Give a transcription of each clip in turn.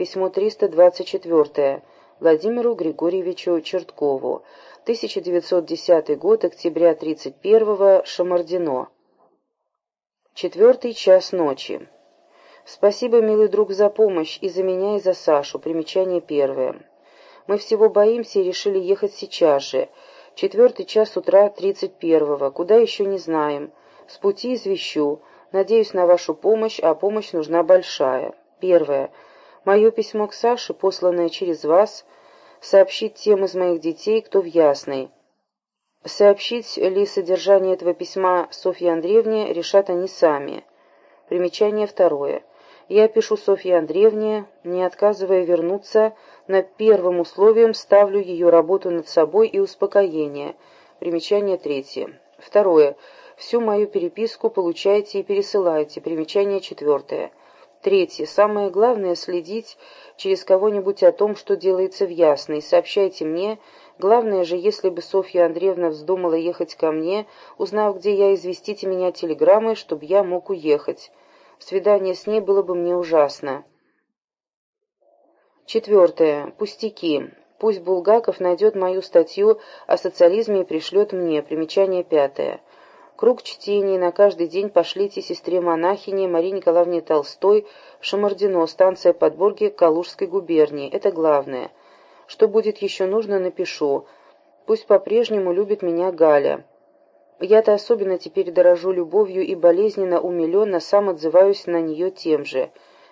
письмо 324 Владимиру Григорьевичу Черткову. 1910 год, октября 31-го, Шамардино. Четвертый час ночи. Спасибо, милый друг, за помощь и за меня, и за Сашу. Примечание первое. Мы всего боимся и решили ехать сейчас же. Четвертый час утра 31-го. Куда еще не знаем. С пути извещу. Надеюсь на вашу помощь, а помощь нужна большая. Первое. Мое письмо к Саше, посланное через вас, сообщит тем из моих детей, кто в Ясной. Сообщить ли содержание этого письма Софье Андреевне решат они сами. Примечание второе. Я пишу Софье Андреевне, не отказывая вернуться, на первым условием ставлю ее работу над собой и успокоение. Примечание третье. Второе. Всю мою переписку получайте и пересылайте. Примечание четвертое. Третье. Самое главное – следить через кого-нибудь о том, что делается в Ясной. Сообщайте мне. Главное же, если бы Софья Андреевна вздумала ехать ко мне, узнав, где я, известите меня телеграммой, чтобы я мог уехать. Свидание с ней было бы мне ужасно. Четвертое. Пустяки. Пусть Булгаков найдет мою статью о социализме и пришлет мне. Примечание пятое. Круг чтений на каждый день пошлите сестре-монахине Марии Николаевне Толстой в Шамардино, станция Подборги Калужской губернии. Это главное. Что будет еще нужно, напишу. Пусть по-прежнему любит меня Галя. Я-то особенно теперь дорожу любовью и болезненно умиленно сам отзываюсь на нее тем же.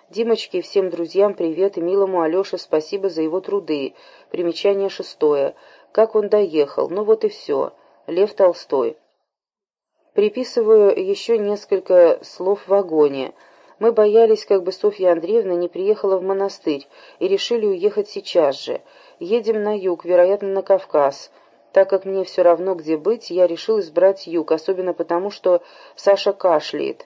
Димочке и всем друзьям привет и милому Алёше спасибо за его труды. Примечание шестое. Как он доехал. Ну вот и все. Лев Толстой. Приписываю еще несколько слов в вагоне. Мы боялись, как бы Софья Андреевна не приехала в монастырь, и решили уехать сейчас же. Едем на юг, вероятно, на Кавказ. Так как мне все равно, где быть, я решил избрать юг, особенно потому, что Саша кашляет.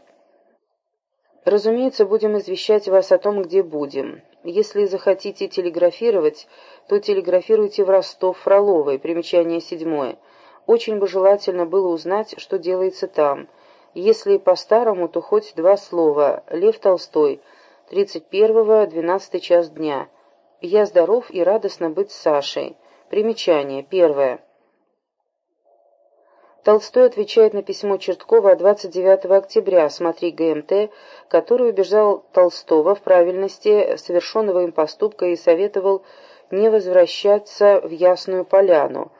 Разумеется, будем извещать вас о том, где будем. Если захотите телеграфировать, то телеграфируйте в Ростов Фроловой, примечание седьмое. Очень бы желательно было узнать, что делается там. Если по-старому, то хоть два слова. Лев Толстой, 31-го, 12 час дня. Я здоров и радостно быть с Сашей. Примечание. Первое. Толстой отвечает на письмо Черткова 29 октября, смотри ГМТ, который убеждал Толстого в правильности совершенного им поступка и советовал не возвращаться в Ясную Поляну.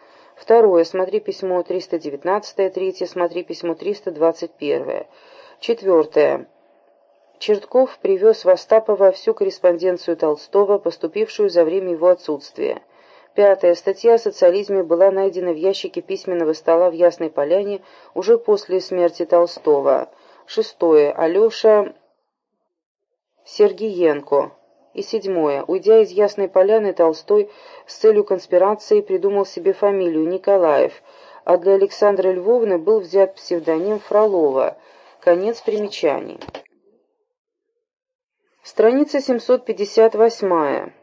Второе. Смотри письмо 319. Третье. Смотри письмо 321. Четвертое. Чертков привез в Остапова всю корреспонденцию Толстого, поступившую за время его отсутствия. Пятая. Статья о социализме была найдена в ящике письменного стола в Ясной Поляне уже после смерти Толстого. Шестое. Алеша Сергиенко. И седьмое. Уйдя из Ясной Поляны, Толстой с целью конспирации придумал себе фамилию Николаев, а для Александра Львовны был взят псевдоним Фролова. Конец примечаний. Страница 758.